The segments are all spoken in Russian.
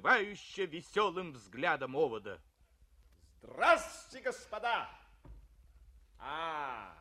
вызывающе веселым взглядом овода. Здравствуйте, господа! А,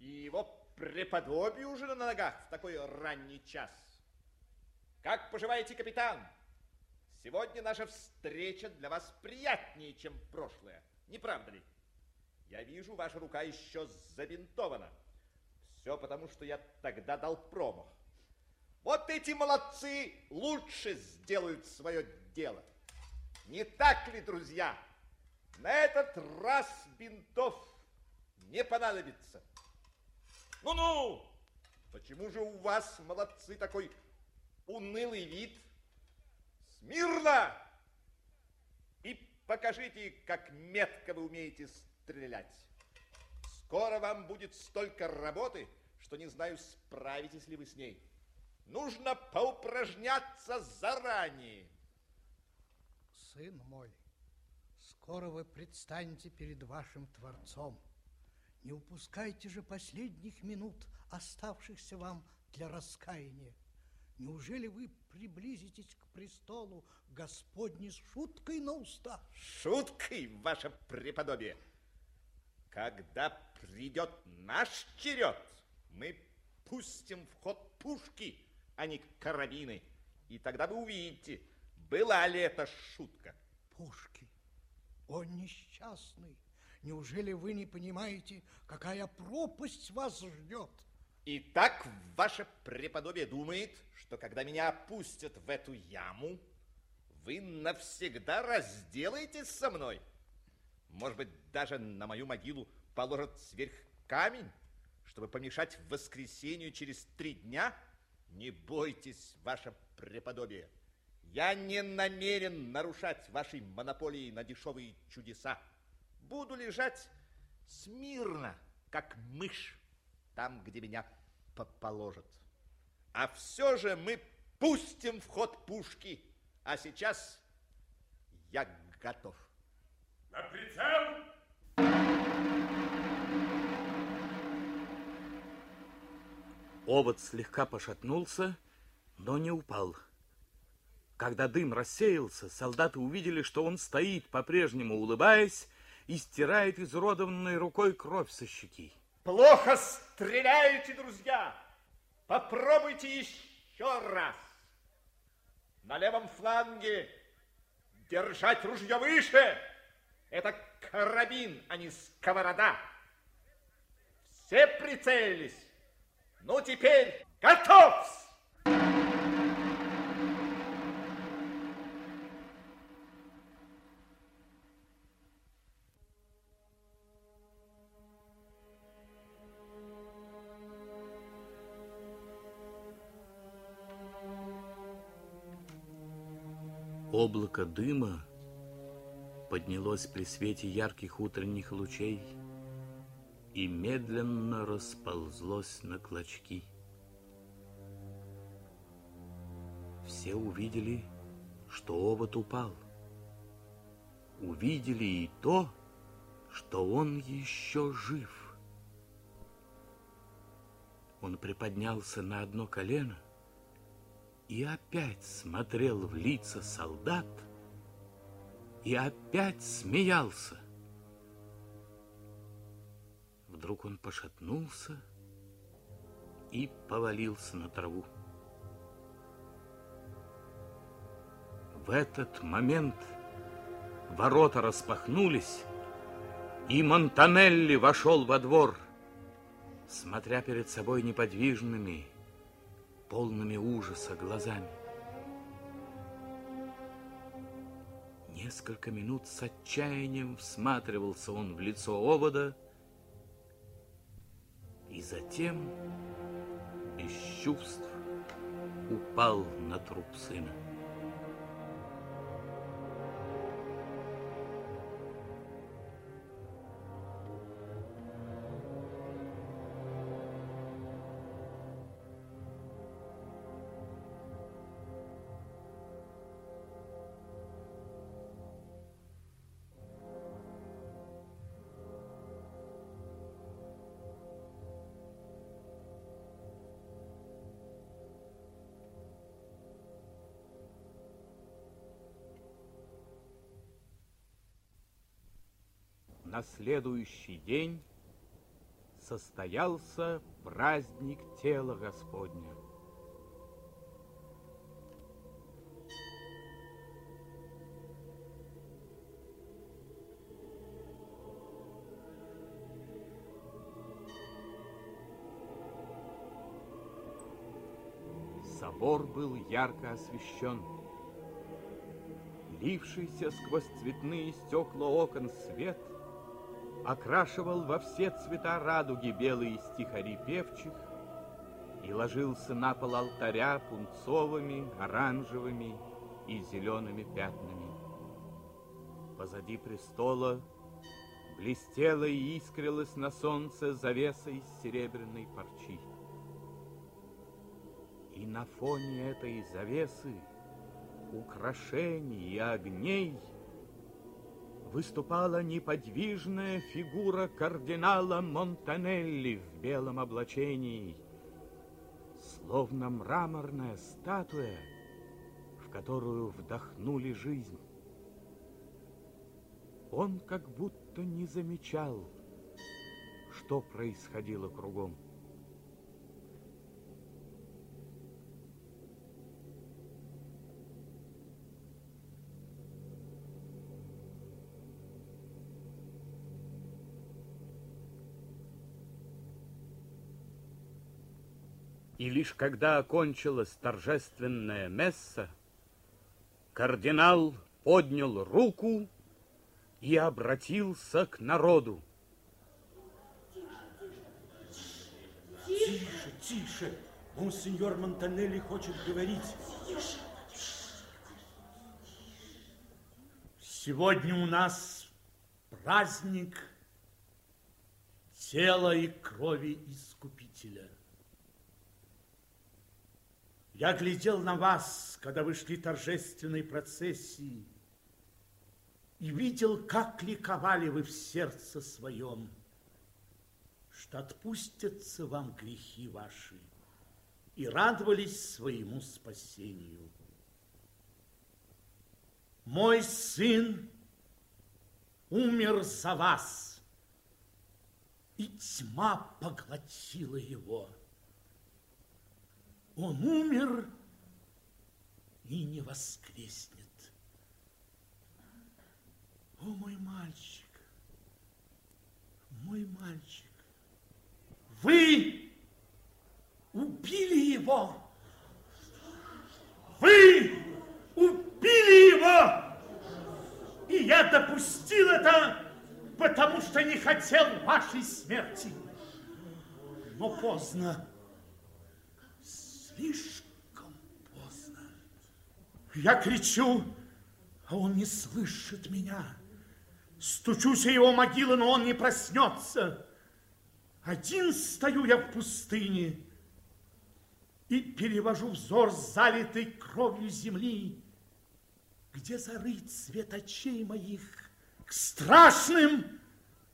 и его преподобие уже на ногах в такой ранний час. Как поживаете, капитан? Сегодня наша встреча для вас приятнее, чем прошлое. Не правда ли? Я вижу, ваша рука еще забинтована. Все потому, что я тогда дал промах. Вот эти молодцы лучше сделают свое дело. Не так ли, друзья? На этот раз бинтов не понадобится. Ну-ну! Почему же у вас, молодцы, такой унылый вид? Смирно! И покажите, как метко вы умеете стрелять. Скоро вам будет столько работы, что не знаю, справитесь ли вы с ней. Нужно поупражняться заранее. Сын мой, скоро вы предстанете перед вашим Творцом. Не упускайте же последних минут, оставшихся вам для раскаяния. Неужели вы приблизитесь к престолу Господни с шуткой на устах? Шуткой, ваше преподобие? Когда придет наш черед, мы пустим в ход пушки, а не карабины. И тогда вы увидите, была ли это шутка. Пушки? О, несчастный! Неужели вы не понимаете, какая пропасть вас ждет? И так ваше преподобие думает, что когда меня опустят в эту яму, вы навсегда разделаетесь со мной? Может быть, даже на мою могилу положат сверх камень, чтобы помешать воскресению через три дня? Не бойтесь, ваше преподобие. Я не намерен нарушать вашей монополии на дешевые чудеса. Буду лежать смирно, как мышь, там, где меня положат. А все же мы пустим в ход пушки. А сейчас я готов. На прицел! Овод слегка пошатнулся, но не упал. Когда дым рассеялся, солдаты увидели, что он стоит, по-прежнему улыбаясь, и стирает изуродованной рукой кровь со щеки. Плохо стреляете, друзья! Попробуйте еще раз. На левом фланге держать ружье выше. Это карабин, а не сковорода. Все прицелились. Ну, теперь готов! Облако дыма поднялось при свете ярких утренних лучей и медленно расползлось на клочки. Все увидели, что овод упал. Увидели и то, что он еще жив. Он приподнялся на одно колено и опять смотрел в лица солдат и опять смеялся. Вдруг он пошатнулся и повалился на траву. В этот момент ворота распахнулись, и Монтанелли вошел во двор, смотря перед собой неподвижными, полными ужаса глазами. Несколько минут с отчаянием всматривался он в лицо овода, затем без чувств упал на труп сына. На следующий день состоялся праздник тела Господня. Собор был ярко освещен. Лившийся сквозь цветные стекла окон свет окрашивал во все цвета радуги белые стихари певчих и ложился на пол алтаря пунцовыми, оранжевыми и зелеными пятнами. Позади престола блестела и искрилась на солнце завеса из серебряной парчи. И на фоне этой завесы, украшений и огней выступала неподвижная фигура кардинала Монтанелли в белом облачении, словно мраморная статуя, в которую вдохнули жизнь. Он как будто не замечал, что происходило кругом. И лишь когда окончилась торжественная месса, кардинал поднял руку и обратился к народу. Тише, тише. Монсеньор Монтанелли хочет говорить. Сегодня у нас праздник тела и крови Искупителя. Я глядел на вас, когда вы шли торжественной процессии, и видел, как ликовали вы в сердце своем, что отпустятся вам грехи ваши, и радовались своему спасению. Мой сын умер за вас, и тьма поглотила его. Он умер и не воскреснет. О, мой мальчик, мой мальчик, вы убили его. Вы убили его. И я допустил это, потому что не хотел вашей смерти. Но поздно слишком поздно. Я кричу, а он не слышит меня. Стучусь о его могилы, но он не проснется. Один стою я в пустыне и перевожу взор залитой кровью земли, где зарыт свет очей моих к страшным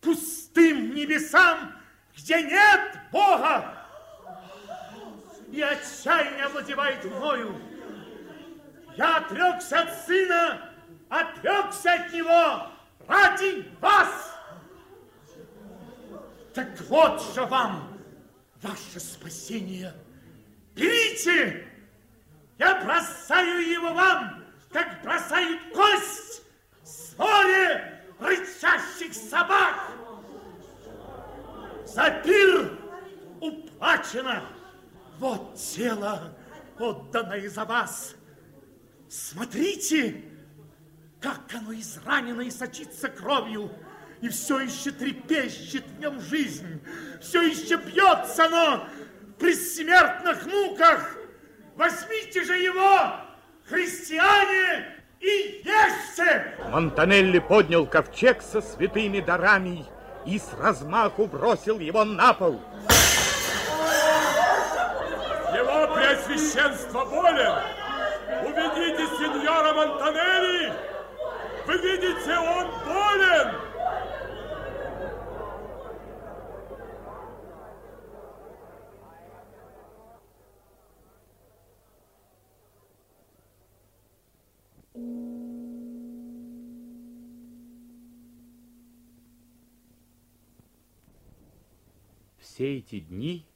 пустым небесам, где нет Бога и отчаяние овладевает мною. Я отрекся от сына, отрекся от него ради вас. Так вот же вам ваше спасение. Берите, я бросаю его вам, как бросают кость своре рычащих собак. За пир уплачено. Вот тело, отданное за вас. Смотрите, как оно изранено и сочится кровью, и все еще трепещет в нем жизнь, все еще бьется оно при смертных муках. Возьмите же его, христиане, и ешьте! Монтанелли поднял ковчег со святыми дарами и с размаху бросил его на пол. Священство болен! Уведите сеньора Монтанелли! Вы видите, он болен! Все эти дни